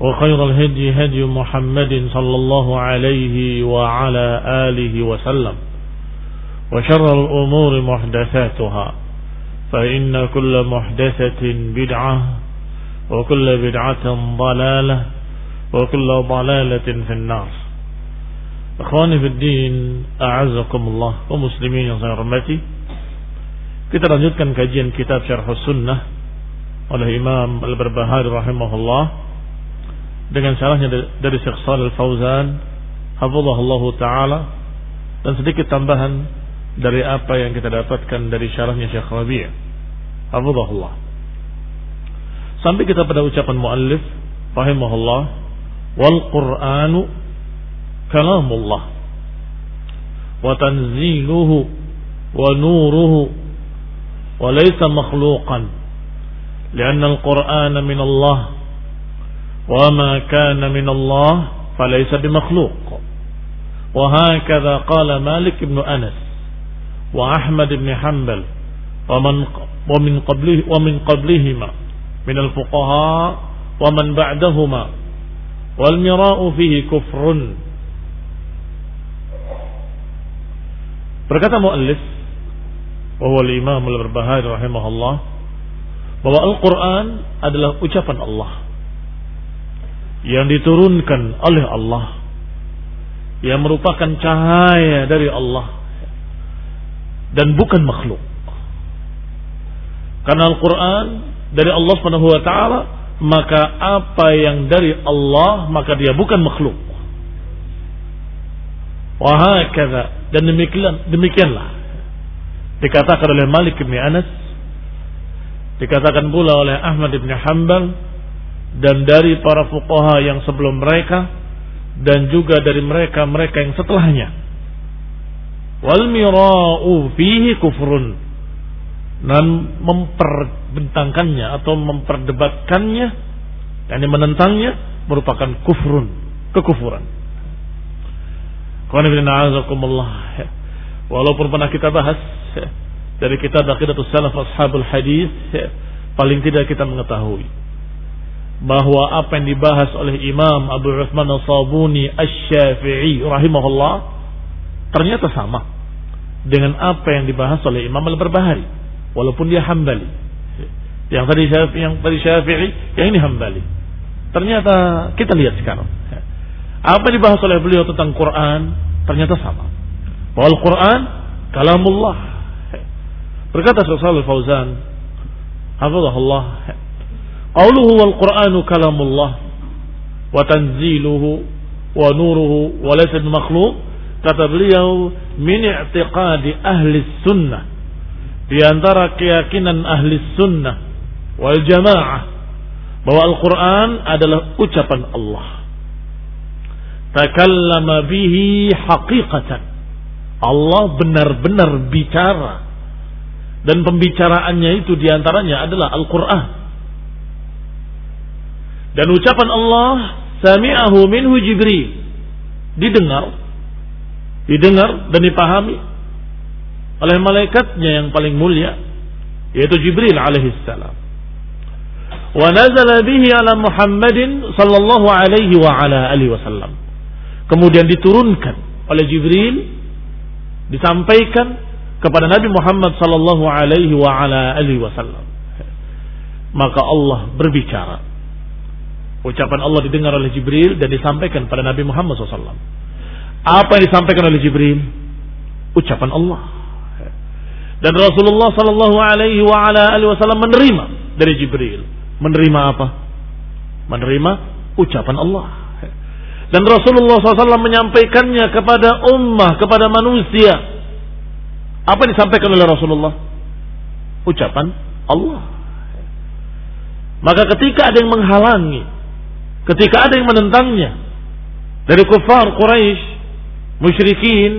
وخير الهدي هدي محمد صلى الله عليه وعلى آله وسلم وشر الأمور محدثاتها فإن كل محدثة بدعة وكل بدعة ضلالة وكل ضلالة في النار. أخواني في الدين أعزكم الله ومسلمين صلى الله kita lanjutkan kajian kitab syarh sunnah oleh Imam Al-Barbahari dengan syarahnya dari Syekh Shalal Fauzan hafizahullah taala dan sedikit tambahan dari apa yang kita dapatkan dari syarahnya Syekh Rabi' hafizahullah. Sampai kita pada ucapan muallif rahimahullah wal Qur'anu كلام الله وتنزيله ونوره وليس مخلوقا لأن القرآن من الله وما كان من الله فليس بمخلوق وهكذا قال مالك بن أنس وأحمد بن حنبل ومن ومن قبله ومن قبلهما من الفقهاء ومن بعدهما والمراء فيه كفر Berkata muallif bahwa Imam Al-Barbahari rahimahullah bahwa Al-Qur'an adalah ucapan Allah yang diturunkan oleh Allah yang merupakan cahaya dari Allah dan bukan makhluk. Karena Al-Qur'an dari Allah Subhanahu wa taala maka apa yang dari Allah maka dia bukan makhluk. Wahakadha dan demikian demikianlah dikatakan oleh Malik bin Anas dikatakan pula oleh Ahmad bin Hanbal dan dari para fuqaha yang sebelum mereka dan juga dari mereka-mereka yang setelahnya. Wal mira'u fihi kufrun. Dan memperbentangkannya atau memperdebatkannya yang menentangnya merupakan kufrun kekufuran. Walaupun pernah kita bahas dari kitab Aqidatus Salaf Ashabul Hadis, paling tidak kita mengetahui bahwa apa yang dibahas oleh Imam Abu Uthman Al-Sabuni Asy-Syafi'i rahimahullah ternyata sama dengan apa yang dibahas oleh Imam Al-Barbahari walaupun dia Hambali. Yang tadi Syafi'i, yang tadi Syafi'i, yang ini Hambali. Ternyata kita lihat sekarang apa yang dibahas oleh beliau tentang Quran ternyata sama. Bahwa Al-Quran kalamullah. Berkata Shalal Fauzan, hafizahullah, qauluhu wal Qur'anu kalamullah wa tanziluhu wa nuruhu wa laysa makhluq kata beliau min i'tiqadi ahli sunnah di antara keyakinan bahwa Al-Quran adalah ucapan Allah. Takallama bihi haqiqatan. Allah benar-benar bicara. Dan pembicaraannya itu di antaranya adalah Al-Quran dan ucapan Allah sami'ahu minhu Jibril. Didengar didengar dan dipahami oleh malaikatnya yang paling mulia yaitu Jibril alaihi salam. Wa nazala bihi ala Muhammadin sallallahu alaihi wa ala alihi wasallam. Kemudian diturunkan oleh Jibril disampaikan kepada Nabi Muhammad sallallahu alaihi wa ala alihi wasallam. Maka Allah berbicara ucapan Allah didengar oleh Jibril dan disampaikan pada Nabi Muhammad SAW apa yang disampaikan oleh Jibril? Ucapan Allah. Dan Rasulullah Sallallahu Alaihi Wasallam menerima dari Jibril. Menerima apa? Menerima ucapan Allah. Dan Rasulullah SAW menyampaikannya kepada ummah, kepada manusia. Apa yang disampaikan oleh Rasulullah? Ucapan Allah. Maka ketika ada yang menghalangi, ketika ada yang menentangnya dari kufar Quraisy, musyrikin,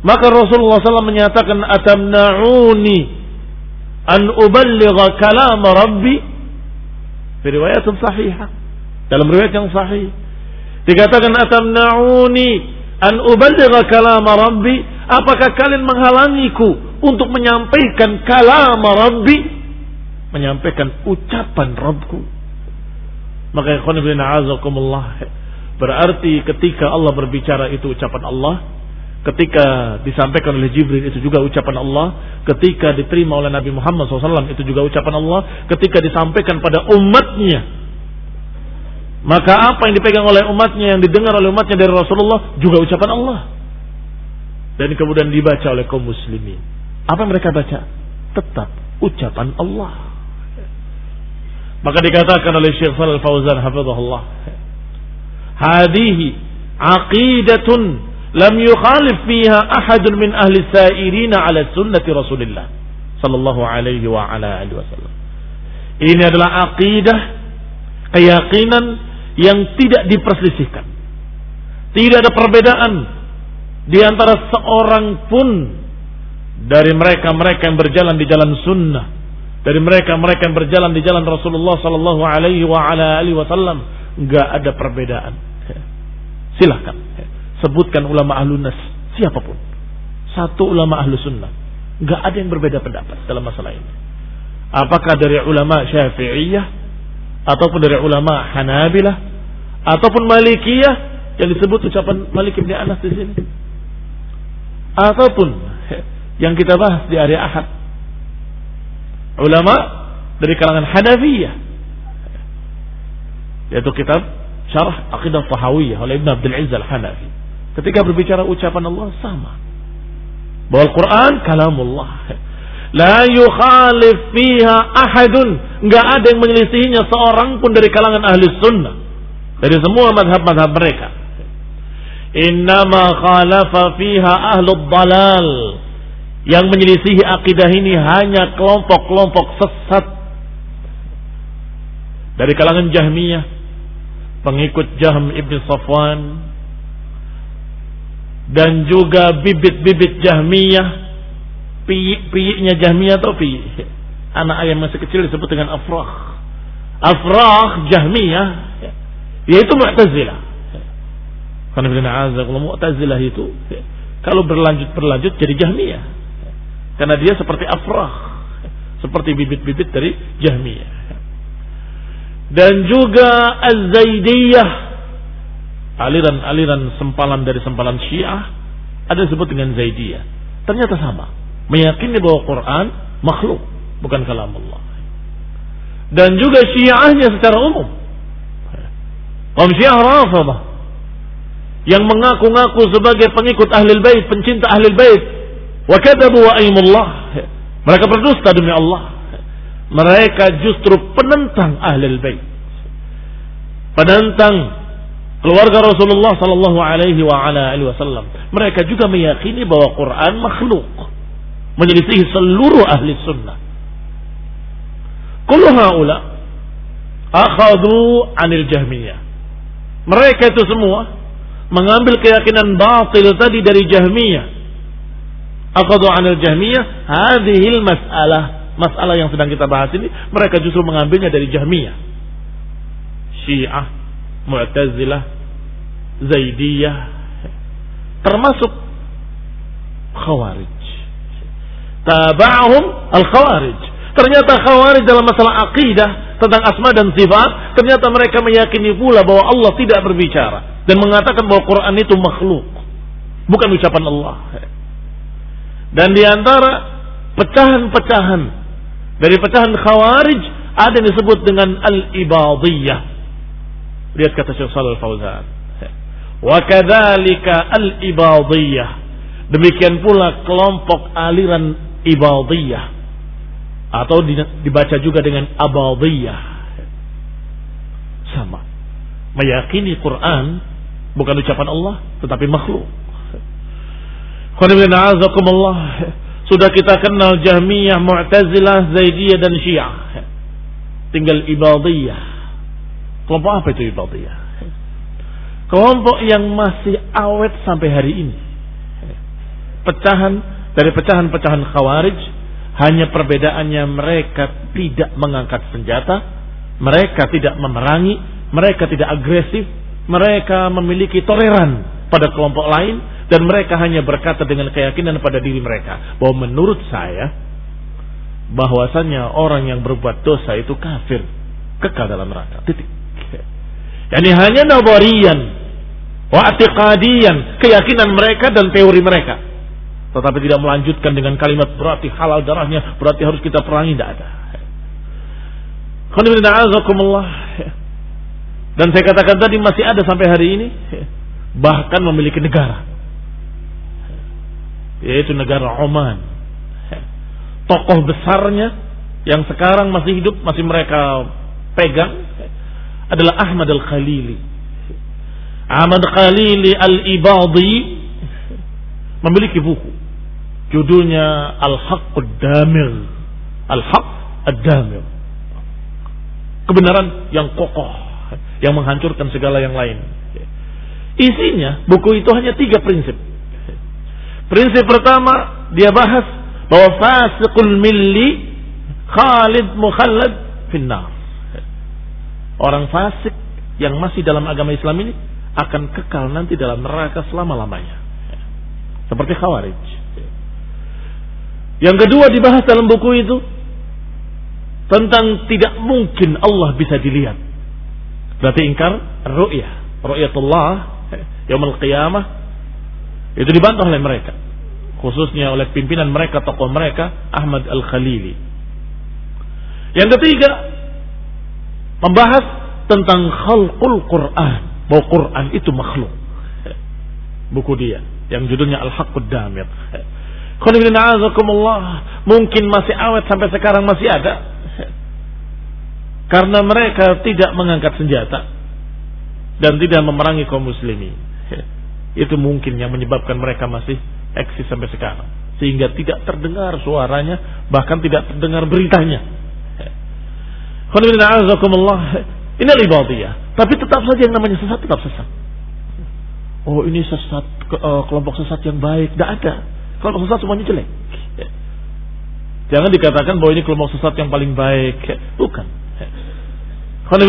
maka Rasulullah SAW menyatakan atamna'uni an uballigha kalam Rabbi? Fi riwayat sahihah dalam riwayat yang sahih. Dikatakan atamna'uni an uballigha kalam Rabbi? Apakah kalian menghalangiku untuk menyampaikan kalam Rabbi? Menyampaikan ucapan Rabbku maka ikhwan ibn a'azakumullah Berarti ketika Allah berbicara itu ucapan Allah, ketika disampaikan oleh Jibril itu juga ucapan Allah, ketika diterima oleh Nabi Muhammad SAW itu juga ucapan Allah, ketika disampaikan pada umatnya, maka apa yang dipegang oleh umatnya, yang didengar oleh umatnya dari Rasulullah juga ucapan Allah. Dan kemudian dibaca oleh kaum muslimin. Apa yang mereka baca? Tetap ucapan Allah. Maka dikatakan oleh Syekh Shalal Fauzan hafizahullah hadihi aqidatun lam yukhalif fiha ahadun min ahli sairina ala sunnati Rasulillah sallallahu alaihi wa ala alihi wasallam. Ini adalah aqidah keyakinan yang tidak diperselisihkan. Tidak ada perbedaan di antara seorang pun dari mereka-mereka yang berjalan di jalan sunnah, dari mereka-mereka yang berjalan di jalan Rasulullah sallallahu alaihi wasallam, enggak ada perbedaan. Silahkan. Sebutkan ulama ahlu nas. Siapa pun. Satu ulama ahlu sunnah. Gak ada yang berbeda pendapat dalam masalah ini. Apakah dari ulama syafi'iyah. Ataupun dari ulama hanabilah. Ataupun malikiyah. Yang disebut ucapan Malik bin Anas di sini. Ataupun yang kita bahas di hari Ahad. Ulama dari kalangan Hanafiyah. Yaitu kitab syarah akidah Tahawiyah oleh Ibn Abdul Aziz Al-Hanafi. Ketika berbicara ucapan Allah sama. Bahwa Al-Quran kalamullah. La yukhalif fiha ahadun. Enggak ada yang menyelisihinya seorang pun dari kalangan ahli sunnah. Dari semua madhab-madhab mereka. Innama khalafa fiha ahlu dalal. Yang menyelisihi akidah ini hanya kelompok-kelompok sesat. Dari kalangan Jahmiyah, pengikut Jahm ibn Safwan dan juga bibit-bibit Jahmiyah piyik-piyiknya Jahmiyah atau anak ayam masih kecil disebut dengan afrah. Afrah Jahmiyah yaitu Mu'tazilah. Karena bila Mu'tazilah itu kalau berlanjut berlanjut jadi Jahmiyah karena dia seperti afrah. Seperti bibit-bibit dari Jahmiyah. Dan juga Az-Zaidiyah. Aliran-aliran sempalan dari sempalan Syiah. Ada disebut dengan Zaidiyah. Ternyata sama. Meyakini bahwa Quran makhluk bukan kalam Allah. Dan juga Syiahnya secara umum. Kaum Syiah Rafidah yang mengaku-ngaku sebagai pengikut ahli bait pencinta ahli bait wa kadzabu wa aimullah mereka berdusta demi Allah mereka justru penentang ahlul bait. Penentang keluarga Rasulullah sallallahu alaihi wa ala alihi wasallam. Mereka juga meyakini bahwa Quran makhluk. Menyelisih seluruh ahli sunnah. Kullu haula akhadhu anil jahmiyah. Mereka itu semua mengambil keyakinan batil tadi dari jahmiyah. Akhadhu anil jahmiyah hadhil mas'alah. Masalah yang sedang kita bahas ini mereka justru mengambilnya dari jahmiyah. Syiah Mu'tazilah, Zaidiyah, termasuk Khawarij. Taba'ahum al-Khawarij. Ternyata Khawarij dalam masalah akidah tentang asma dan sifat, ternyata mereka meyakini pula bahwa Allah tidak berbicara dan mengatakan bahwa Quran itu makhluk, bukan ucapan Allah. Dan di antara pecahan-pecahan dari pecahan Khawarij ada yang disebut dengan al-ibadiyah Lihat kata Syekh Shalal Fauzan. Wa kadzalika al-ibadiyah. Demikian pula kelompok aliran ibadiyah atau dibaca juga dengan abadiyah. Sama. Meyakini Quran bukan ucapan Allah tetapi makhluk. Sudah kita kenal Jahmiyah, Mu'tazilah, Zaidiyah dan Syiah. Tinggal ibadiyah Kelompok apa itu Ibadiyah? Kelompok yang masih awet sampai hari ini. Pecahan dari pecahan-pecahan khawarij hanya perbedaannya mereka tidak mengangkat senjata, mereka tidak memerangi, mereka tidak agresif, mereka memiliki toleran pada kelompok lain dan mereka hanya berkata dengan keyakinan pada diri mereka bahwa menurut saya bahwasannya orang yang berbuat dosa itu kafir kekal dalam neraka. Titik. Yani hanya nabarian wa keyakinan mereka dan teori mereka. Tetapi tidak melanjutkan dengan kalimat berarti halal darahnya, berarti harus kita perangi, tidak ada. Dan saya katakan tadi masih ada sampai hari ini bahkan memiliki negara yaitu negara Oman. Tokoh besarnya yang sekarang masih hidup masih mereka pegang adalah Ahmad Al-Khalili. Ahmad Khalili Al-Ibadi memiliki buku. Judulnya Al-Haqqud Damir. Al-Haq Ad-Damir. Kebenaran yang kokoh. Yang menghancurkan segala yang lain. Isinya, buku itu hanya tiga prinsip. Prinsip pertama, dia bahas bahwa fasiqul milli Khalid Mukhallad finnar orang fasik yang masih dalam agama Islam ini akan kekal nanti dalam neraka selama-lamanya. Seperti Khawarij. Yang kedua dibahas dalam buku itu tentang tidak mungkin Allah bisa dilihat. Berarti ingkar ru'yah. Ru'yatullah yaumul qiyamah itu dibantah oleh mereka. Khususnya oleh pimpinan mereka, tokoh mereka, Ahmad Al-Khalili. Yang ketiga, membahas tentang khalqul Quran, bahwa Quran itu makhluk. Buku dia yang judulnya Al-Haqqud Damir. Mungkin masih awet sampai sekarang masih ada. Karena mereka tidak mengangkat senjata dan tidak memerangi kaum muslimin. Itu mungkin yang menyebabkan mereka masih eksis sampai sekarang. Sehingga tidak terdengar suaranya, bahkan tidak terdengar beritanya. Ini ibadiyah. Tapi tetap saja yang namanya sesat tetap sesat. Oh ini sesat uh, kelompok sesat yang baik. Tidak ada. Kelompok sesat semuanya jelek. Jangan dikatakan bahwa ini kelompok sesat yang paling baik. Bukan. Paling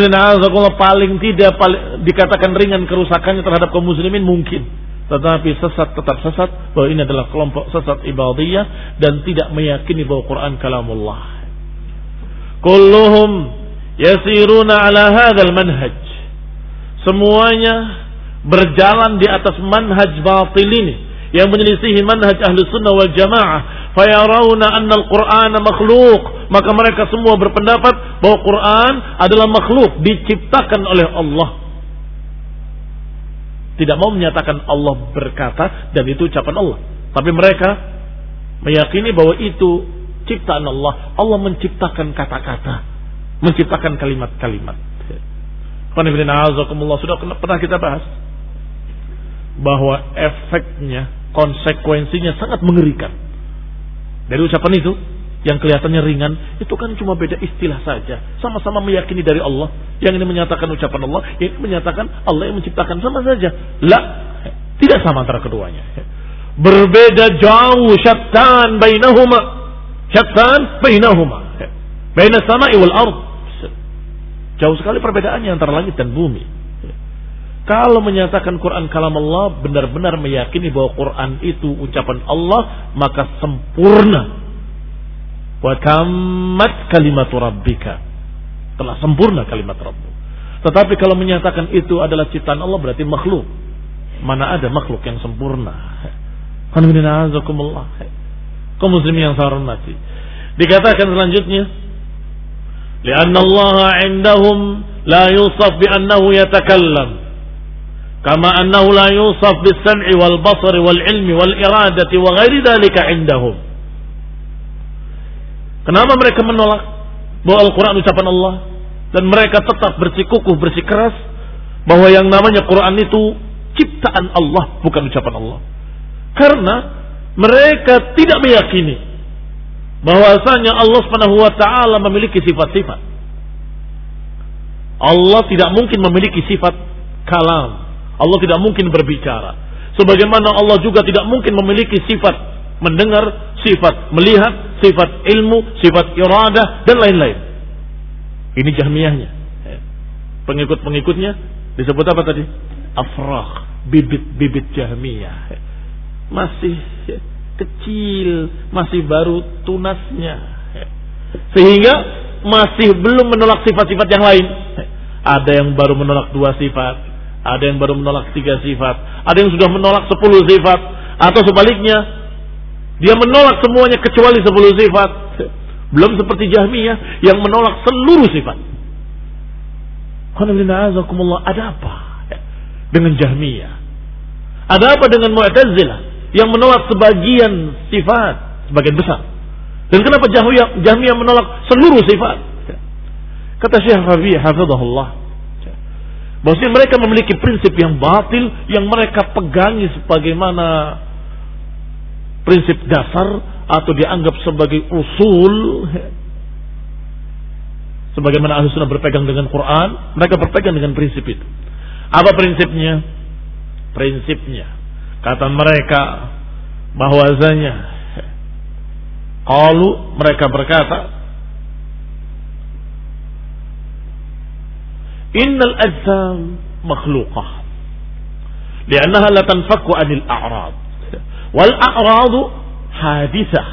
tidak paling, dikatakan ringan kerusakannya terhadap kaum muslimin mungkin. Tetapi sesat tetap sesat bahwa ini adalah kelompok sesat ibadiyah dan tidak meyakini bahwa Quran kalamullah. Kulluhum yasiruna ala hadzal manhaj. Semuanya berjalan di atas manhaj batil ini yang menyelisihi manhaj ahli sunnah wal jamaah fayarawna anna al-Qur'ana makhluk maka mereka semua berpendapat bahwa Quran adalah makhluk diciptakan oleh Allah tidak mau menyatakan Allah berkata dan itu ucapan Allah tapi mereka meyakini bahwa itu ciptaan Allah. Allah menciptakan kata-kata, menciptakan kalimat-kalimat. sudah pernah kita bahas bahwa efeknya, konsekuensinya sangat mengerikan. Dari ucapan itu yang kelihatannya ringan itu kan cuma beda istilah saja. Sama-sama meyakini dari Allah. Yang ini menyatakan ucapan Allah, yang ini menyatakan Allah yang menciptakan sama saja. La, tidak sama antara keduanya. Berbeda jauh syattan bainahuma. Syattan bainahuma. Baina sama'i wal ard. Jauh sekali perbedaannya antara langit dan bumi. Kalau menyatakan Quran kalam Allah benar-benar meyakini bahwa Quran itu ucapan Allah maka sempurna. Wa kamat kalimat rabbika. Telah sempurna kalimat Rabbu. Tetapi kalau menyatakan itu adalah ciptaan Allah berarti makhluk. Mana ada makhluk yang sempurna. Alhamdulillah. Kau muslim yang saya hormati. Dikatakan selanjutnya. Lianna Allah indahum la yusaf bi annahu yatakallam kama annahu la yusaf bis sam'i wal basari wal ilmi wal iradati wa ghairi dhalika indahum kenapa mereka menolak? Bahwa Al-Qur'an ucapan Allah. Dan mereka tetap bersikukuh bersikeras bahwa yang namanya Quran itu ciptaan Allah bukan ucapan Allah. Karena mereka tidak meyakini bahwasanya Allah Subhanahu wa taala memiliki sifat-sifat. Allah tidak mungkin memiliki sifat kalam. Allah tidak mungkin berbicara. Sebagaimana Allah juga tidak mungkin memiliki sifat mendengar, sifat melihat, sifat ilmu, sifat iradah dan lain-lain. Ini jahmiyahnya. Pengikut-pengikutnya disebut apa tadi? Afrah, bibit-bibit jahmiyah. Masih kecil, masih baru tunasnya. Sehingga masih belum menolak sifat-sifat yang lain. Ada yang baru menolak dua sifat, ada yang baru menolak tiga sifat, ada yang sudah menolak sepuluh sifat, atau sebaliknya dia menolak semuanya kecuali sepuluh sifat. Belum seperti Jahmiyah yang menolak seluruh sifat. Ada apa dengan Jahmiyah? Ada apa dengan Mu'tazilah? yang menolak sebagian sifat, sebagian besar. Dan kenapa Jahmiyah, menolak seluruh sifat? Kata Syekh Rabi hafizahullah. Bahwasanya mereka memiliki prinsip yang batil yang mereka pegangi sebagaimana prinsip dasar atau dianggap sebagai usul. Sebagaimana ahli sunnah berpegang dengan Quran mereka berpegang dengan prinsip itu. Apa prinsipnya? Prinsipnya. Kata mereka bahwasanya kalau mereka berkata Innal ajsam makhluqah. Li'annaha la tanfakku 'anil a'rad. Wal a'radu hadithah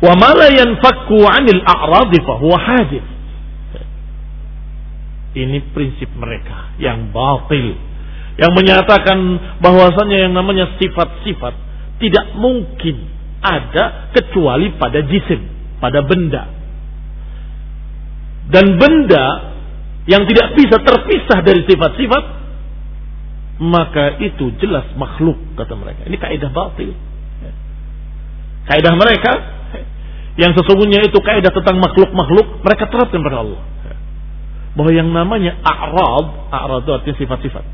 wa ma la yanfakku 'anil a'rad fa huwa hadith ini prinsip mereka yang batil. Yang menyatakan bahwasannya yang namanya sifat-sifat tidak mungkin ada kecuali pada jisim, pada benda. Dan benda yang tidak bisa terpisah dari sifat-sifat maka itu jelas makhluk kata mereka. Ini kaidah batil. Kaidah mereka yang sesungguhnya itu kaidah tentang makhluk-makhluk mereka terapkan pada Allah. Bahwa yang namanya a'rad, a'rad itu artinya sifat-sifat.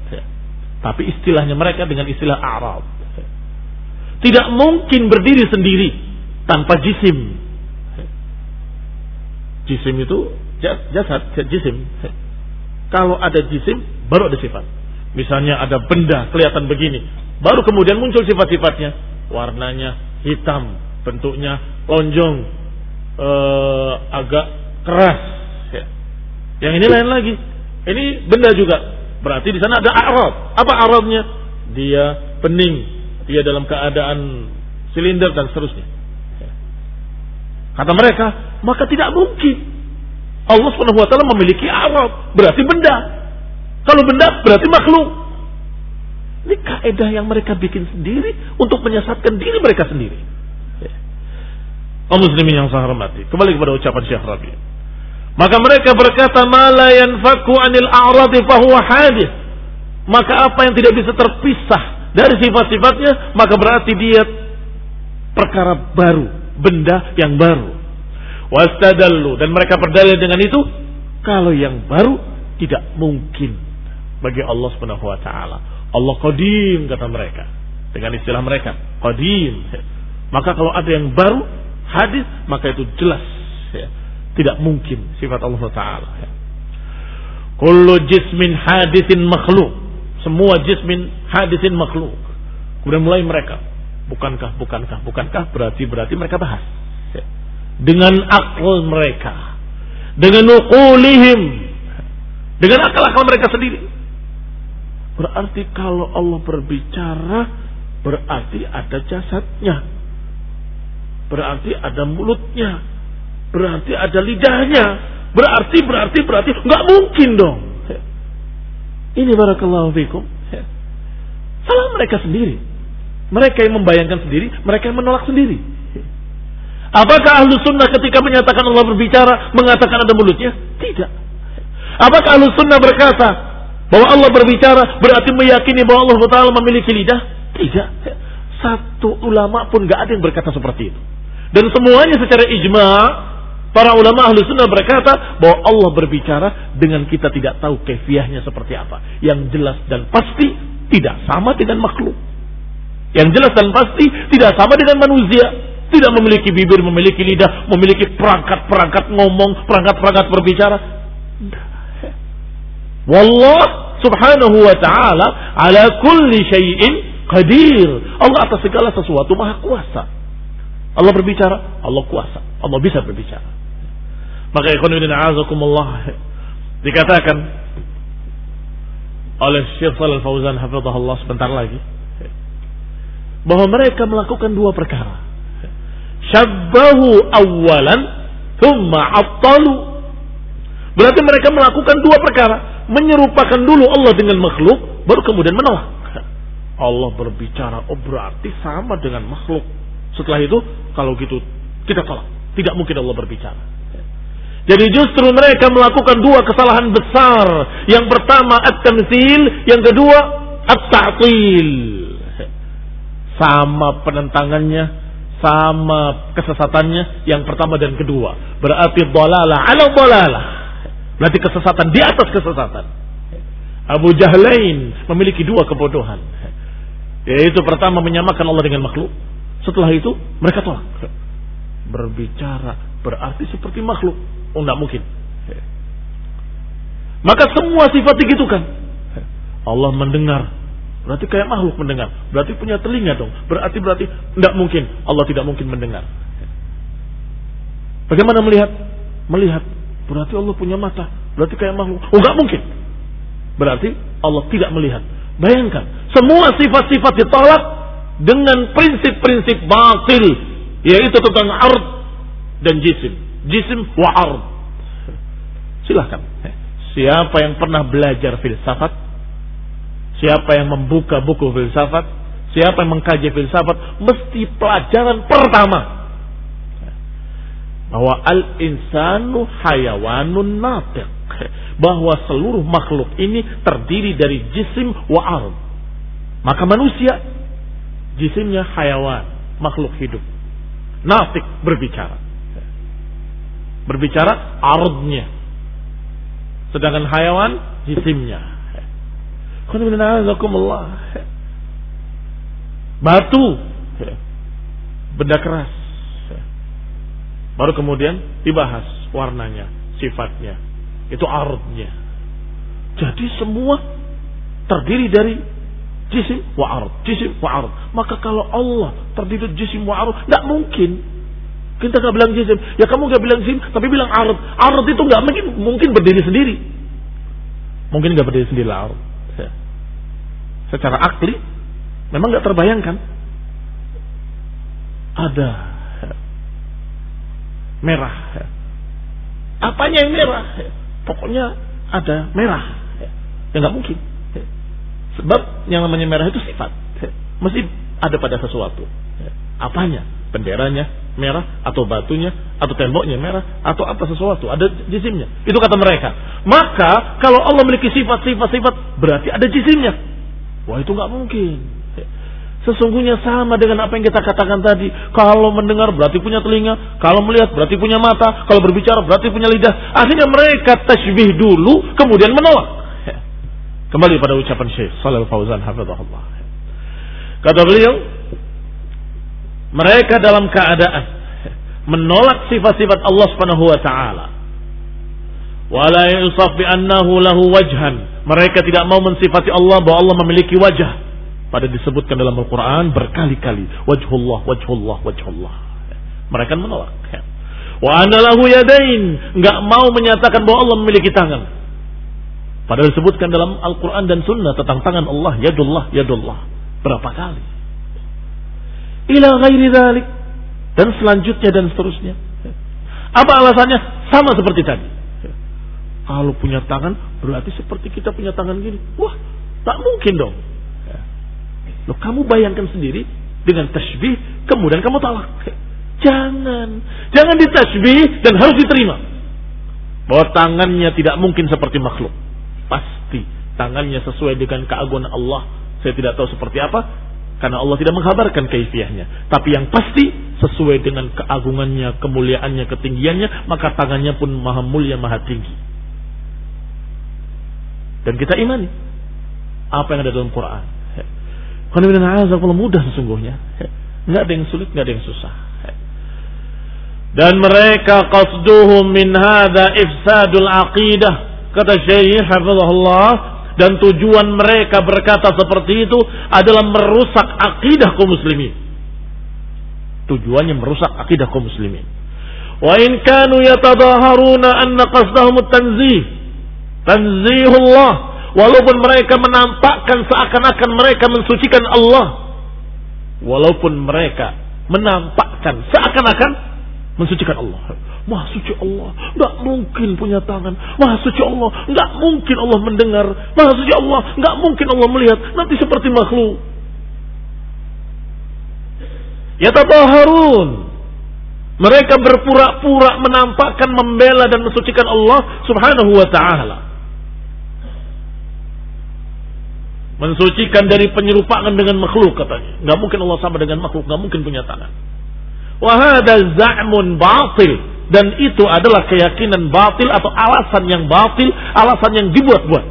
Tapi istilahnya mereka dengan istilah Arab. Tidak mungkin berdiri sendiri tanpa jisim. Jisim itu jasad, jisim. Kalau ada jisim, baru ada sifat. Misalnya ada benda kelihatan begini, baru kemudian muncul sifat-sifatnya. Warnanya hitam, bentuknya lonjong, eh, agak keras. Yang ini lain lagi. Ini benda juga Berarti di sana ada arab. Apa arabnya? Dia pening, dia dalam keadaan silinder dan seterusnya. Kata mereka, maka tidak mungkin Allah Subhanahu wa taala memiliki arab, berarti benda. Kalau benda berarti makhluk. Ini kaidah yang mereka bikin sendiri untuk menyesatkan diri mereka sendiri. Kaum muslimin yang saya hormati. Kembali kepada ucapan Syekh Rabi. Maka mereka berkata, "Mala yanfaku anil a'radi fahuwa hadis." Maka apa yang tidak bisa terpisah dari sifat-sifatnya, maka berarti dia perkara baru, benda yang baru. Wastadallu dan mereka berdalil dengan itu, kalau yang baru tidak mungkin bagi Allah Subhanahu wa taala. Allah qadim kata mereka. Dengan istilah mereka, qadim. Maka kalau ada yang baru hadis, maka itu jelas ya. Tidak mungkin sifat Allah taala. Ya. Kullu jismin hadisin makhluk. Semua jismin hadisin makhluk. Kemudian mulai mereka. Bukankah, bukankah, bukankah berarti berarti mereka bahas. Dengan akal mereka. Dengan uqulihim. Dengan akal-akal mereka sendiri. Berarti kalau Allah berbicara berarti ada jasadnya. Berarti ada mulutnya. Berarti ada lidahnya Berarti, berarti, berarti. Nggak mungkin dong. Ini barakallahu fikum. Salah mereka sendiri. Mereka yang membayangkan sendiri, mereka yang menolak sendiri. Apakah ahlu sunnah ketika menyatakan Allah berbicara, mengatakan ada mulutnya? Tidak. Apakah ahlu sunnah berkata bahwa Allah berbicara berarti meyakini bahwa Allah Taala memiliki lidah? Tidak. Satu ulama pun gak ada yang berkata seperti itu. Dan semuanya secara ijma Para ulama ahli sunnah berkata bahwa Allah berbicara dengan kita tidak tahu kefiahnya seperti apa. Yang jelas dan pasti tidak sama dengan makhluk. Yang jelas dan pasti tidak sama dengan manusia. Tidak memiliki bibir, memiliki lidah, memiliki perangkat-perangkat ngomong, perangkat-perangkat berbicara. Wallah subhanahu wa ta'ala ala kulli syai'in qadir. Allah atas segala sesuatu maha kuasa. Allah berbicara, Allah kuasa. Allah bisa berbicara. Maka ikhwanuddin a'azakumullah dikatakan oleh Syekh Shalal Fauzan hafizahullah sebentar lagi bahwa mereka melakukan dua perkara. Syabbahu awalan thumma attalu. Berarti mereka melakukan dua perkara, menyerupakan dulu Allah dengan makhluk, baru kemudian menolak. Allah berbicara, oh berarti sama dengan makhluk. Setelah itu, kalau gitu kita tolak. Tidak mungkin Allah berbicara. Jadi justru mereka melakukan dua kesalahan besar. Yang pertama at-tamtsil, yang kedua at-ta'til. Sama penentangannya, sama kesesatannya yang pertama dan kedua. Berarti dalalah ala dalalah. Berarti kesesatan di atas kesesatan. Abu Jahlain memiliki dua kebodohan. Yaitu pertama menyamakan Allah dengan makhluk. Setelah itu mereka tolak. Berbicara berarti seperti makhluk Oh nggak mungkin. Maka semua sifat digitukan. Allah mendengar. Berarti kayak makhluk mendengar. Berarti punya telinga dong. Berarti berarti tidak mungkin. Allah tidak mungkin mendengar. Bagaimana melihat? Melihat. Berarti Allah punya mata. Berarti kayak makhluk. Oh nggak mungkin. Berarti Allah tidak melihat. Bayangkan. Semua sifat-sifat ditolak dengan prinsip-prinsip batil. Yaitu tentang art dan jisim jisim wa ard. Silahkan. Siapa yang pernah belajar filsafat, siapa yang membuka buku filsafat, siapa yang mengkaji filsafat, mesti pelajaran pertama bahwa al-insanu hayawanun natiq bahwa seluruh makhluk ini terdiri dari jisim wa ard. Maka manusia jisimnya hayawan, makhluk hidup. Nafik berbicara. Berbicara ardnya. Sedangkan hayawan jisimnya. Batu. Benda keras. Baru kemudian dibahas warnanya, sifatnya. Itu ardnya. Jadi semua terdiri dari jisim wa ard, jisim wa ard. Maka kalau Allah terdiri dari jisim wa ard, tidak mungkin kita nggak bilang jisim. Ya kamu nggak bilang jisim, tapi bilang arut. Arut itu nggak mungkin mungkin berdiri sendiri. Mungkin nggak berdiri sendiri lah arut. Secara akli memang nggak terbayangkan. Ada merah. Ya. Apanya yang merah? Ya. Pokoknya ada merah. Ya nggak mungkin. Sebab yang namanya merah itu sifat. Mesti ada pada sesuatu. Ya. Apanya? benderanya merah atau batunya atau temboknya merah atau apa sesuatu ada jisimnya itu kata mereka maka kalau Allah memiliki sifat-sifat sifat berarti ada jisimnya wah itu nggak mungkin sesungguhnya sama dengan apa yang kita katakan tadi kalau mendengar berarti punya telinga kalau melihat berarti punya mata kalau berbicara berarti punya lidah akhirnya mereka tasbih dulu kemudian menolak Kembali pada ucapan Syekh Shalal Fauzan hafizahullah. Kata beliau, mereka dalam keadaan menolak sifat-sifat Allah Subhanahu wa taala. Wala yusaf bi lahu wajhan. Mereka tidak mau mensifati Allah bahwa Allah memiliki wajah. Pada disebutkan dalam Al-Quran berkali-kali. Wajhullah, wajhullah, wajhullah. Mereka menolak. Wa lahu yadain. Enggak mau menyatakan bahwa Allah memiliki tangan. Padahal disebutkan dalam Al-Quran dan Sunnah tentang tangan Allah. Yadullah, yadullah. Berapa kali. Ila ghairi dhalik. Dan selanjutnya dan seterusnya. Apa alasannya? Sama seperti tadi. Kalau punya tangan berarti seperti kita punya tangan gini. Wah, tak mungkin dong. Loh, kamu bayangkan sendiri dengan tasbih, kemudian kamu tolak. Jangan. Jangan ditasbih dan harus diterima. Bahwa tangannya tidak mungkin seperti makhluk. Pasti tangannya sesuai dengan keagungan Allah. Saya tidak tahu seperti apa. Karena Allah tidak menghabarkan kaifiahnya. Tapi yang pasti sesuai dengan keagungannya, kemuliaannya, ketinggiannya. Maka tangannya pun maha mulia, maha tinggi. Dan kita imani. Apa yang ada dalam Quran kalau mudah sesungguhnya. Nggak ada yang sulit, nggak ada yang susah. Dan mereka qasduhum min hadha ifsadul aqidah. Kata Syekh Hafizahullah. Dan tujuan mereka berkata seperti itu adalah merusak akidah kaum muslimin. Tujuannya merusak akidah kaum muslimin. Wa in kanu yatadaharuna anna qasdahum tanzih. Tanzihullah Walaupun mereka menampakkan seakan-akan mereka mensucikan Allah. Walaupun mereka menampakkan seakan-akan mensucikan Allah. Maha suci Allah, nggak mungkin punya tangan. Maha suci Allah, nggak mungkin Allah mendengar. Maha suci Allah, nggak mungkin Allah melihat. Nanti seperti makhluk. Ya Harun. Mereka berpura-pura menampakkan membela dan mensucikan Allah subhanahu wa ta'ala. Mensucikan dari penyerupaan dengan makhluk katanya. Nggak mungkin Allah sama dengan makhluk, nggak mungkin punya tangan. Wahada za'mun batil dan itu adalah keyakinan batil atau alasan yang batil, alasan yang dibuat-buat.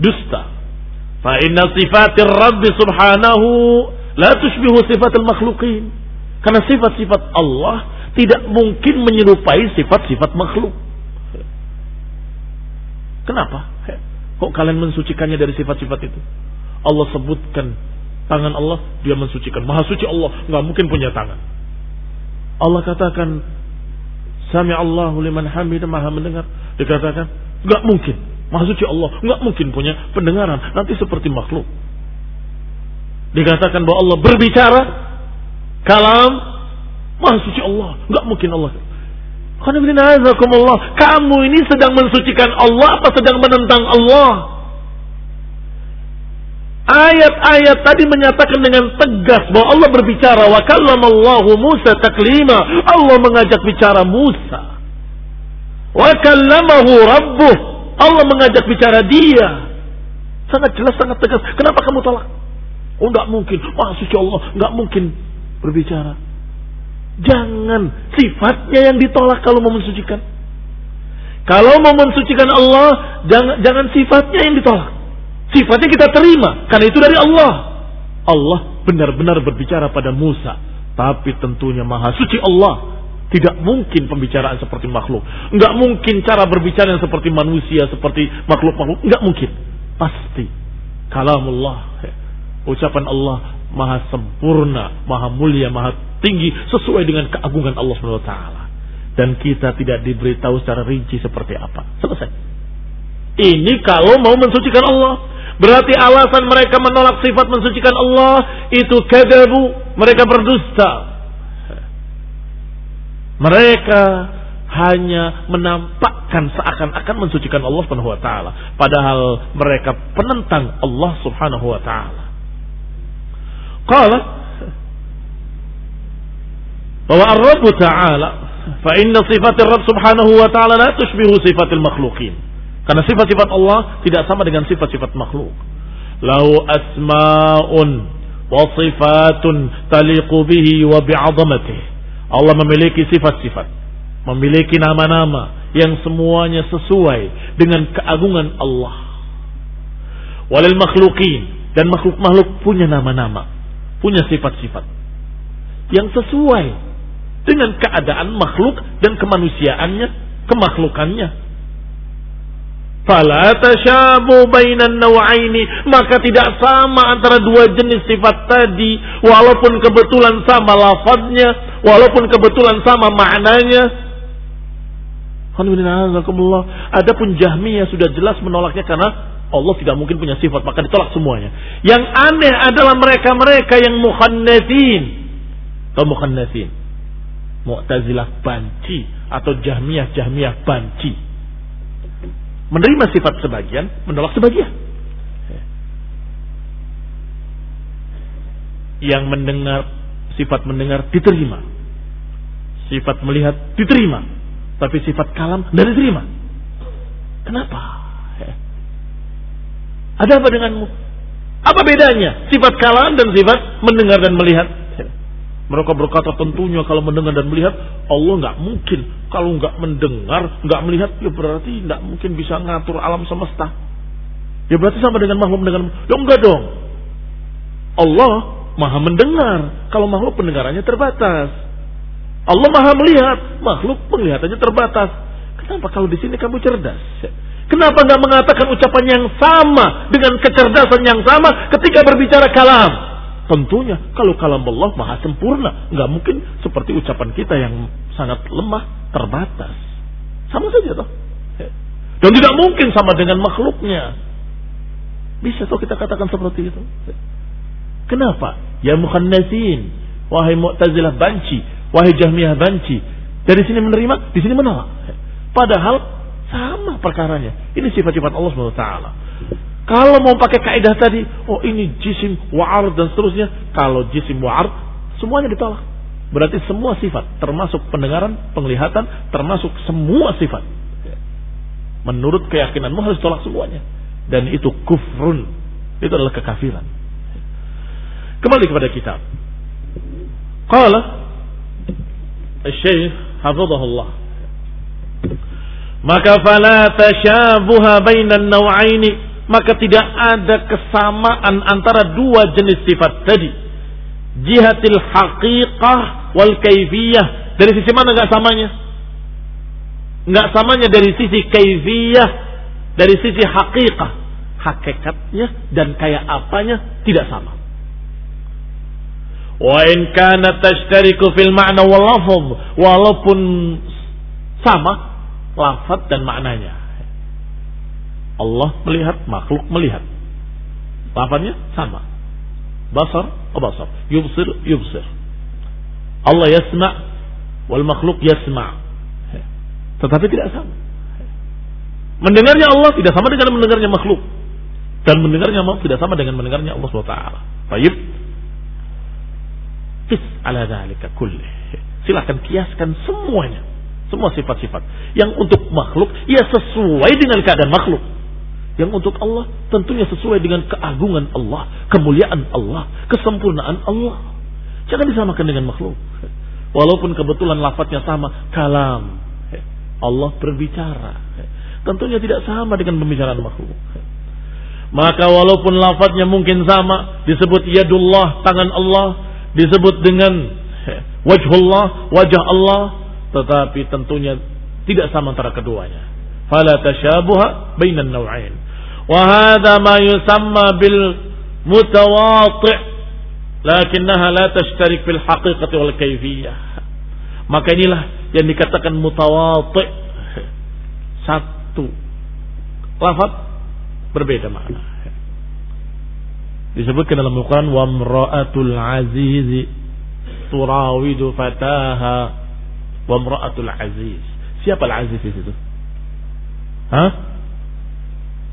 Dusta. Fa inna sifatir Rabb subhanahu la tushbihu sifatil makhlukin. Karena sifat-sifat Allah tidak mungkin menyerupai sifat-sifat makhluk. Kenapa? Kok kalian mensucikannya dari sifat-sifat itu? Allah sebutkan tangan Allah, dia mensucikan. Maha suci Allah, nggak mungkin punya tangan. Allah katakan, Sami Allahu liman hamid, maha mendengar. Dikatakan, nggak mungkin. Maha suci Allah, nggak mungkin punya pendengaran. Nanti seperti makhluk. Dikatakan bahwa Allah berbicara, kalam, maha suci Allah, nggak mungkin Allah kamu ini sedang mensucikan Allah apa sedang menentang Allah? Ayat-ayat tadi menyatakan dengan tegas bahwa Allah berbicara wa kallamallahu Musa taklima. Allah mengajak bicara Musa. Wa kallamahu rabbuh. Allah mengajak bicara dia. Sangat jelas, sangat tegas. Kenapa kamu tolak? Oh, enggak mungkin. Wah, suci Allah, enggak mungkin berbicara. Jangan sifatnya yang ditolak kalau mau mensucikan. Kalau mau mensucikan Allah, jangan jangan sifatnya yang ditolak. Sifatnya kita terima karena itu dari Allah. Allah benar-benar berbicara pada Musa, tapi tentunya Maha Suci Allah. Tidak mungkin pembicaraan seperti makhluk. Enggak mungkin cara berbicara yang seperti manusia, seperti makhluk-makhluk. Enggak mungkin. Pasti. Kalamullah. Ucapan Allah maha sempurna, maha mulia, maha tinggi sesuai dengan keagungan Allah SWT. Dan kita tidak diberitahu secara rinci seperti apa. Selesai. Ini kalau mau mensucikan Allah. Berarti alasan mereka menolak sifat mensucikan Allah itu kadabu, mereka berdusta. Mereka hanya menampakkan seakan-akan mensucikan Allah Subhanahu wa taala, padahal mereka penentang Allah Subhanahu wa taala. Qala bahwa Ar-Rabb Ta'ala fa inna sifat Rabb Subhanahu wa taala la tushbihu sifatil makhluqin. Karena sifat-sifat Allah tidak sama dengan sifat-sifat makhluk. Lahu asma'un wa sifatun taliqu bihi wa bi'azamatihi. Allah memiliki sifat-sifat, memiliki nama-nama yang semuanya sesuai dengan keagungan Allah. Walil makhlukin dan makhluk-makhluk punya nama-nama, punya sifat-sifat yang sesuai dengan keadaan makhluk dan kemanusiaannya, kemakhlukannya. Fala tasyabu bainan nawaini maka tidak sama antara dua jenis sifat tadi walaupun kebetulan sama lafadznya walaupun kebetulan sama maknanya Adapun Jahmiyah sudah jelas menolaknya karena Allah tidak mungkin punya sifat maka ditolak semuanya. Yang aneh adalah mereka-mereka yang mukhannatin atau mukhannatin. Mu'tazilah banci atau Jahmiyah Jahmiyah banci menerima sifat sebagian, menolak sebagian. Yang mendengar sifat mendengar diterima. Sifat melihat diterima. Tapi sifat kalam tidak diterima. Kenapa? Ada apa denganmu? Apa bedanya sifat kalam dan sifat mendengar dan melihat? Mereka berkata tentunya kalau mendengar dan melihat Allah nggak mungkin kalau nggak mendengar nggak melihat ya berarti nggak mungkin bisa ngatur alam semesta. Ya berarti sama dengan makhluk mendengar. Ya enggak dong. Allah maha mendengar kalau makhluk pendengarannya terbatas. Allah maha melihat makhluk penglihatannya terbatas. Kenapa kalau di sini kamu cerdas? Kenapa nggak mengatakan ucapan yang sama dengan kecerdasan yang sama ketika berbicara kalam? Tentunya kalau kalam Allah maha sempurna, nggak mungkin seperti ucapan kita yang sangat lemah, terbatas. Sama saja toh. Dan tidak mungkin sama dengan makhluknya. Bisa toh kita katakan seperti itu. Kenapa? Ya mukhannasin, wahai Mu'tazilah banci, wahai Jahmiyah banci. Dari sini menerima, di sini menolak. Padahal sama perkaranya. Ini sifat-sifat Allah SWT. Kalau mau pakai kaidah tadi, oh ini jisim wa'ar dan seterusnya. Kalau jisim wa'ar, semuanya ditolak. Berarti semua sifat, termasuk pendengaran, penglihatan, termasuk semua sifat. Menurut keyakinanmu harus tolak semuanya. Dan itu kufrun. Itu adalah kekafiran. Kembali kepada kitab. Qala Syekh Hafizahullah Maka fala tashabuha bainan naw'aini maka tidak ada kesamaan antara dua jenis sifat tadi. Jihatil haqiqah wal kaifiyah. Dari sisi mana nggak samanya? Nggak samanya dari sisi kaifiyah, dari sisi haqiqah. Hakikatnya dan kayak apanya tidak sama. Wa in kana tashtariku fil ma'na wal lafz, walaupun sama lafaz dan maknanya. Allah melihat, makhluk melihat. Lafaznya sama. Basar, oh basar. Yubsir, yubsir. Allah yasma' wal makhluk yasma' tetapi tidak sama. Mendengarnya Allah tidak sama dengan mendengarnya makhluk. Dan mendengarnya Allah tidak sama dengan mendengarnya Allah SWT. Baik. Fis ala dhalika kulli. Silahkan kiaskan semuanya. Semua sifat-sifat. Yang untuk makhluk, ya sesuai dengan keadaan makhluk. Yang untuk Allah tentunya sesuai dengan keagungan Allah, kemuliaan Allah, kesempurnaan Allah. Jangan disamakan dengan makhluk. Walaupun kebetulan lafadznya sama, kalam. Allah berbicara. Tentunya tidak sama dengan pembicaraan makhluk. Maka walaupun lafadznya mungkin sama, disebut yadullah, tangan Allah, disebut dengan wajhullah, wajah Allah, tetapi tentunya tidak sama antara keduanya. Fala tasyabuha bainan naw'ain. وهذا ما يسمى بالمتواطئ lakinnaha la tashtarik fil haqiqati wal kaifiyah maka inilah yang dikatakan mutawati satu lafaz berbeda makna disebutkan dalam Al-Quran wa mra'atul aziz turawidu fataha wa mra'atul aziz siapa al-aziz di situ Hah?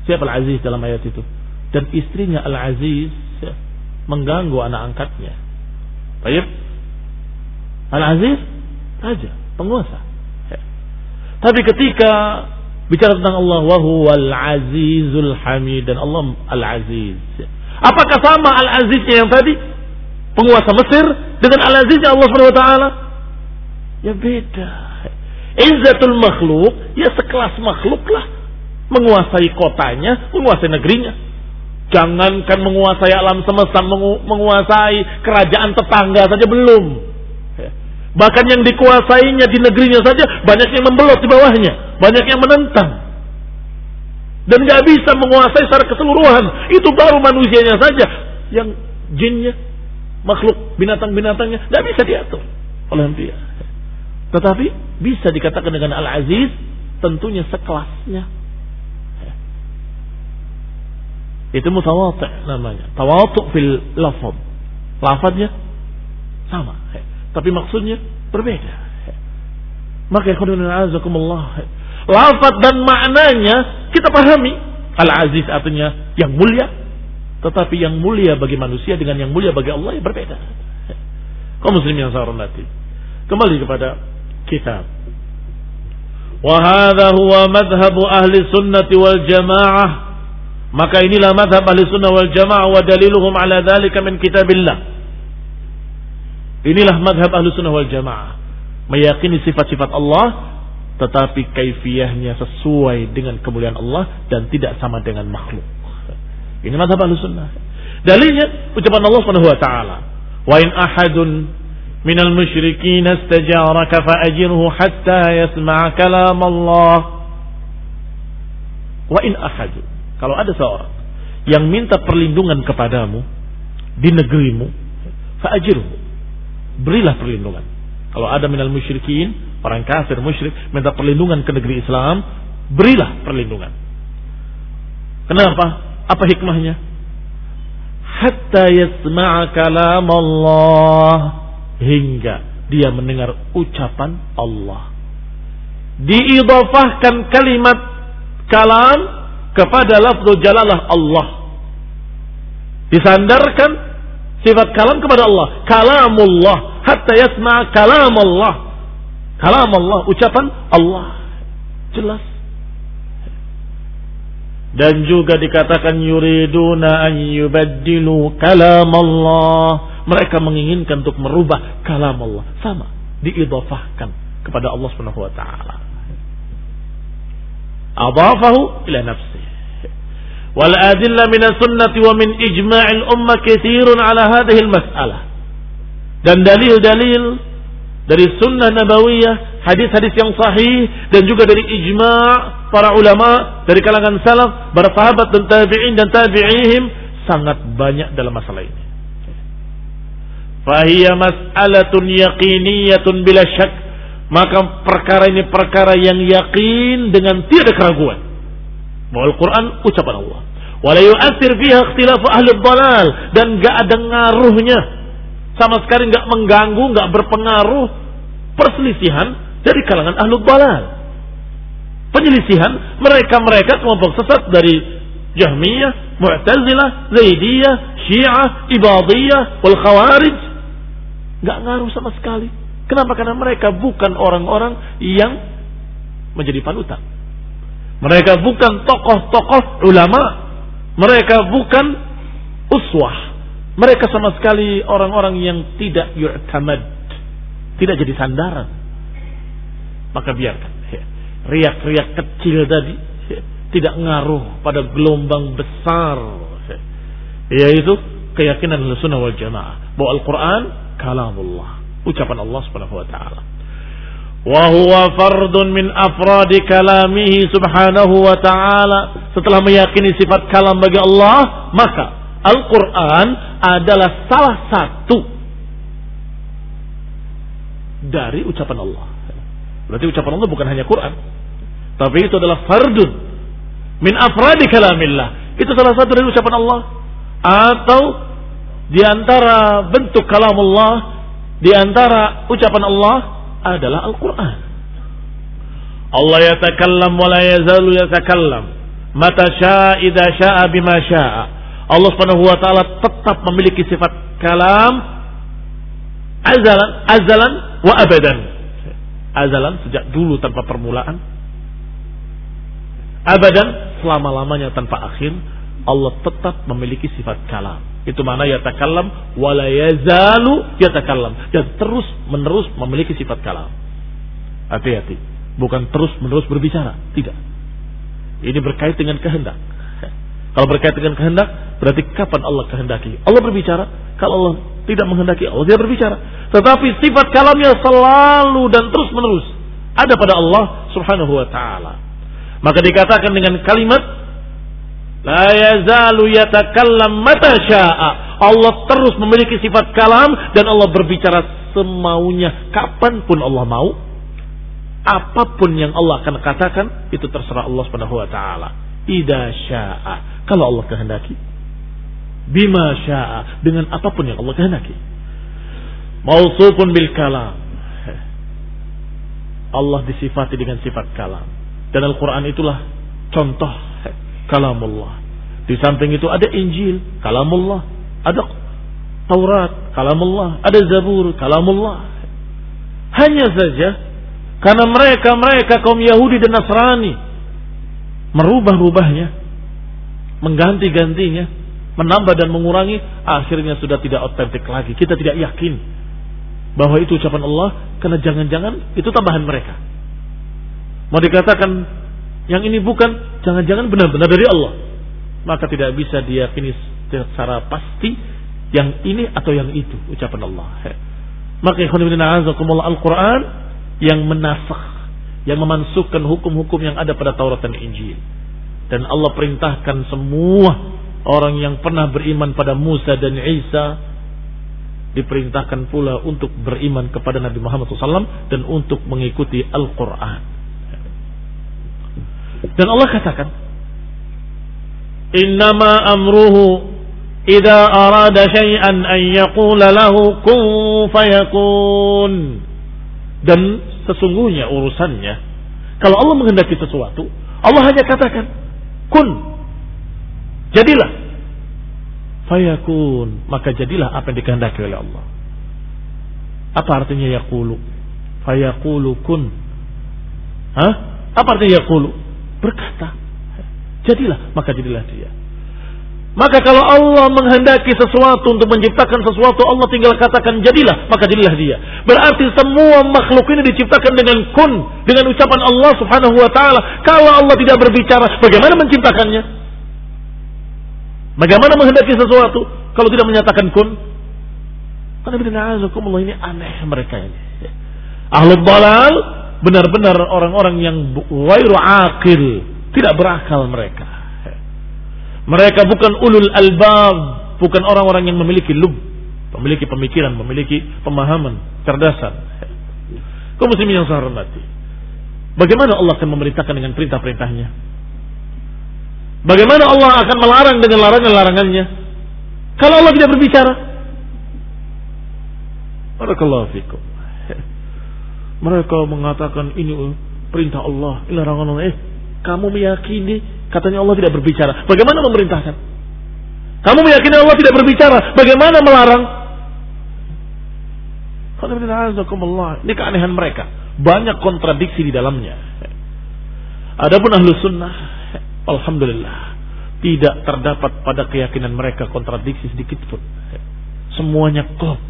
Siapa Al-Aziz dalam ayat itu? Dan istrinya Al-Aziz mengganggu anak angkatnya. Baik. Al-Aziz raja, penguasa. Tapi ketika bicara tentang Allah wa huwal azizul hamid dan Allah al-aziz. Apakah sama al-aziznya yang tadi? Penguasa Mesir dengan al-aziznya Allah Subhanahu wa taala? Ya beda. Izzatul makhluk ya sekelas makhluk lah menguasai kotanya, menguasai negerinya. Jangankan menguasai alam semesta, menguasai kerajaan tetangga saja belum. Ya. Bahkan yang dikuasainya di negerinya saja banyak yang membelot di bawahnya, banyak yang menentang. Dan nggak bisa menguasai secara keseluruhan. Itu baru manusianya saja yang jinnya, makhluk binatang-binatangnya nggak bisa diatur oleh dia. Tetapi bisa dikatakan dengan Al-Aziz tentunya sekelasnya Itu mutawati' namanya. Tawatu' fil lafad. Lafadnya sama. Tapi maksudnya berbeda. Maka azakumullah. Lafad dan maknanya kita pahami. Al-Aziz artinya yang mulia. Tetapi yang mulia bagi manusia dengan yang mulia bagi Allah yang berbeda. Kau muslim yang saya hormati. Kembali kepada kitab. Huwa madhabu ahli sunnati wal jamaah maka inilah madhab ahli sunnah wal jamaah wa daliluhum ala dhalika min kitabillah. Inilah madhab ahli sunnah wal jamaah. Meyakini sifat-sifat Allah tetapi kaifiyahnya sesuai dengan kemuliaan Allah dan tidak sama dengan makhluk. Ini madhab ahli sunnah. Dalilnya ucapan Allah Subhanahu wa taala, "Wa in ahadun minal musyrikin istajaraka fa'ajirhu hatta yasma'a kalam Allah." Wa in ahadun kalau ada seorang yang minta perlindungan kepadamu di negerimu, fa'ajirhu. Berilah perlindungan. Kalau ada minal musyrikin, orang kafir musyrik minta perlindungan ke negeri Islam, berilah perlindungan. Kenapa? Apa hikmahnya? Hatta yasma'a kalam Allah hingga dia mendengar ucapan Allah. Diidafahkan kalimat kalam kepada lafzu jalalah Allah. Disandarkan sifat kalam kepada Allah. Kalamullah. Hatta yasma kalam Allah. Kalam Allah. Ucapan Allah. Jelas. Dan juga dikatakan yuriduna an yubaddilu kalam Allah. Mereka menginginkan untuk merubah kalam Allah. Sama. Diidofahkan kepada Allah subhanahu wa ta'ala. Adafahu ila nafsi. Wal adilla min sunnati wa min ijma'il umma kathirun ala hadhihi al-mas'alah. Dan dalil-dalil dari sunnah nabawiyah, hadis-hadis yang sahih dan juga dari ijma' para ulama dari kalangan salaf, para sahabat dan tabi'in dan tabi'ihim sangat banyak dalam masalah ini. Fahiya mas'alatun yaqiniyatun bila syak maka perkara ini perkara yang yakin dengan tiada keraguan. Bahwa Al-Quran ucapan Allah. Wala yu'athir fiha ikhtilafu ahli dalal dan gak ada ngaruhnya. Sama sekali gak mengganggu, gak berpengaruh perselisihan dari kalangan ahli dalal. Penyelisihan mereka-mereka kelompok sesat dari Jahmiyah, Mu'tazilah, Zaidiyah, Syiah, Ibadiyah, wal Khawarij. Gak ngaruh sama sekali. Kenapa? Karena mereka bukan orang-orang yang menjadi panutan. Mereka bukan tokoh-tokoh ulama. Mereka bukan uswah. Mereka sama sekali orang-orang yang tidak yu'tamad. Tidak jadi sandaran. Maka biarkan. Riak-riak kecil tadi tidak ngaruh pada gelombang besar. Yaitu keyakinan sunnah wal jamaah. Bahwa Al-Quran kalamullah. Ucapan Allah subhanahu wa ta'ala Wahwa fardun min afradi kalamihi subhanahu wa ta'ala. Setelah meyakini sifat kalam bagi Allah, maka Al-Quran adalah salah satu dari ucapan Allah. Berarti ucapan Allah bukan hanya Quran. Tapi itu adalah fardun min afradi kalamillah. Itu salah satu dari ucapan Allah. Atau di antara bentuk kalam Allah, di antara ucapan Allah adalah Al-Quran. Allah yatakallam wa la yazalu yatakallam. Mata sya'a idha sya'a bima sya'a. Allah subhanahu wa ta'ala tetap memiliki sifat kalam azalan, azalan wa abadan. Azalan sejak dulu tanpa permulaan. Abadan selama-lamanya tanpa akhir. Allah tetap memiliki sifat kalam. Itu mana yatakallam wala yazalu yatakallam dan terus menerus memiliki sifat kalam. Hati-hati. Bukan terus-menerus berbicara, tidak. Ini berkait dengan kehendak. Kalau berkait dengan kehendak, berarti kapan Allah kehendaki? Allah berbicara. Kalau Allah tidak menghendaki, Allah tidak berbicara. Tetapi sifat kalamnya selalu dan terus-menerus ada pada Allah Subhanahu wa taala. Maka dikatakan dengan kalimat La yazalu yatakallam mata sya'a. Allah terus memiliki sifat kalam dan Allah berbicara semaunya kapan pun Allah mau. Apa pun yang Allah akan katakan itu terserah Allah Subhanahu wa taala. Ida sya'a. Kalau Allah kehendaki. Bima sya'a dengan apa pun yang Allah kehendaki. Mausufun bil kalam. Allah disifati dengan sifat kalam. Dan Al-Quran itulah contoh kalamullah. Di samping itu ada Injil, kalamullah. Ada Taurat, kalamullah. Ada Zabur, kalamullah. Hanya saja karena mereka-mereka kaum Yahudi dan Nasrani merubah-rubahnya, mengganti-gantinya, menambah dan mengurangi, akhirnya sudah tidak otentik lagi. Kita tidak yakin bahwa itu ucapan Allah karena jangan-jangan itu tambahan mereka. Mau dikatakan yang ini bukan, jangan-jangan benar-benar dari Allah. Maka tidak bisa diyakini secara pasti yang ini atau yang itu ucapan Allah. Maka Al-Quran yang menasakh, yang memansuhkan hukum-hukum yang ada pada Taurat dan Injil. Dan Allah perintahkan semua orang yang pernah beriman pada Musa dan Isa diperintahkan pula untuk beriman kepada Nabi Muhammad SAW dan untuk mengikuti Al-Quran. Dan Allah katakan, Innama amruhu idza arada syai'an an yaqula lahu kun fayakun. Dan sesungguhnya urusannya kalau Allah menghendaki sesuatu, Allah hanya katakan kun. Jadilah. Fayakun, maka jadilah apa yang dikehendaki oleh Allah. Apa artinya yaqulu? Fayaqulu kun. Hah? Apa artinya yaqulu? Berkata, jadilah, maka jadilah dia. Maka kalau Allah menghendaki sesuatu untuk menciptakan sesuatu, Allah tinggal katakan jadilah, maka jadilah dia. Berarti semua makhluk ini diciptakan dengan kun, dengan ucapan Allah Subhanahu wa taala. Kalau Allah tidak berbicara, bagaimana menciptakannya? Bagaimana menghendaki sesuatu kalau tidak menyatakan kun? Karena ini aneh mereka ini. Ahlul balal benar-benar orang-orang yang wairu akil, tidak berakal mereka. Mereka bukan ulul albab, bukan orang-orang yang memiliki lub, memiliki pemikiran, memiliki pemahaman, cerdasan. Kau muslimin yang saya hormati. Bagaimana Allah akan memerintahkan dengan perintah-perintahnya? Bagaimana Allah akan melarang dengan larangan-larangannya? Kalau Allah tidak berbicara. Barakallahu fikum. Mereka mengatakan ini perintah Allah, larangan Allah. Eh, kamu meyakini katanya Allah tidak berbicara. Bagaimana memerintahkan? Kamu meyakini Allah tidak berbicara. Bagaimana melarang? Ini keanehan mereka. Banyak kontradiksi di dalamnya. Adapun ahlu sunnah, Alhamdulillah. Tidak terdapat pada keyakinan mereka kontradiksi sedikit pun. Semuanya klop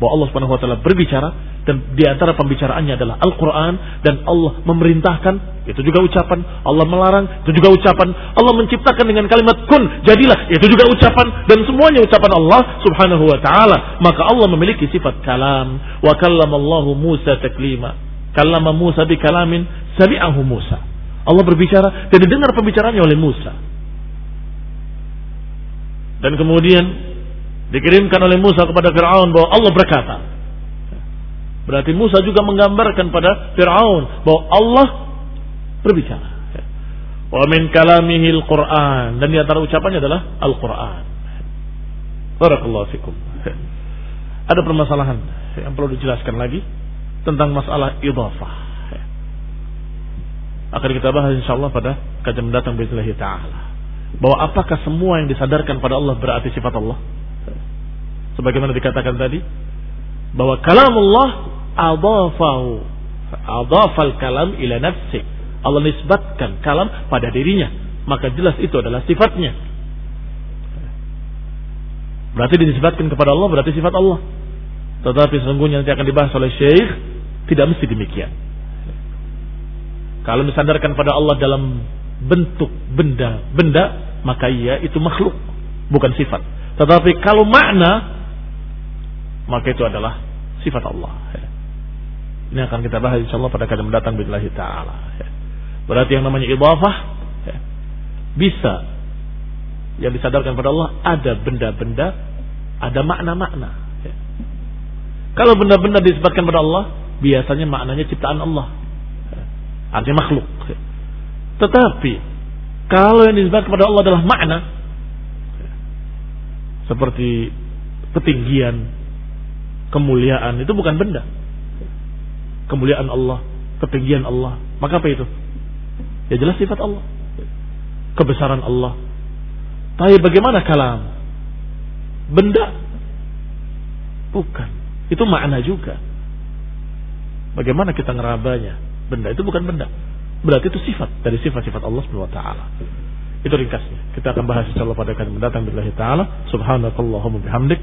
bahwa Allah Subhanahu wa taala berbicara dan di antara pembicaraannya adalah Al-Qur'an dan Allah memerintahkan itu juga ucapan, Allah melarang itu juga ucapan, Allah menciptakan dengan kalimat kun jadilah itu juga ucapan dan semuanya ucapan Allah Subhanahu wa taala. Maka Allah memiliki sifat kalam wa kallamallahu Musa taklima. Kallama Musa bi kalamin sami'ahu Musa. Allah berbicara dan didengar pembicaraannya oleh Musa. Dan kemudian dikirimkan oleh Musa kepada Fir'aun bahwa Allah berkata. Berarti Musa juga menggambarkan pada Fir'aun bahwa Allah berbicara. Wa min kalamihil Qur'an. Dan di antara ucapannya adalah Al-Quran. Barakallahu fikum. Ada permasalahan yang perlu dijelaskan lagi tentang masalah idhafah. Akan kita bahas insyaAllah pada kajian mendatang Bismillah ta'ala. Bahwa apakah semua yang disadarkan pada Allah berarti sifat Allah? sebagaimana dikatakan tadi bahwa kalam Allah adafahu. Adafal kalam ila nafsi. Allah nisbatkan kalam pada dirinya. Maka jelas itu adalah sifatnya. Berarti dinisbatkan kepada Allah berarti sifat Allah. Tetapi sesungguhnya nanti akan dibahas oleh Syekh tidak mesti demikian. Kalau disandarkan pada Allah dalam bentuk benda, benda, maka ia itu makhluk, bukan sifat. Tetapi kalau makna, maka itu adalah sifat Allah. Ini akan kita bahas insya Allah pada kali mendatang billahi ta'ala. Berarti yang namanya idhafah bisa yang disadarkan pada Allah ada benda-benda, ada makna-makna. Kalau benda-benda disebutkan pada Allah, biasanya maknanya ciptaan Allah. Artinya makhluk. Tetapi kalau yang disebut kepada Allah adalah makna seperti ketinggian, kemuliaan itu bukan benda. Kemuliaan Allah, ketinggian Allah. Maka apa itu? Ya jelas sifat Allah. Kebesaran Allah. Tapi bagaimana kalam? Benda? Bukan. Itu makna juga. Bagaimana kita ngerabanya? Benda itu bukan benda. Berarti itu sifat dari sifat-sifat Allah Subhanahu. Itu ringkasnya. Kita akan bahas insyaallah pada kali mendatang billahi taala. Subhanakallahumma bihamdik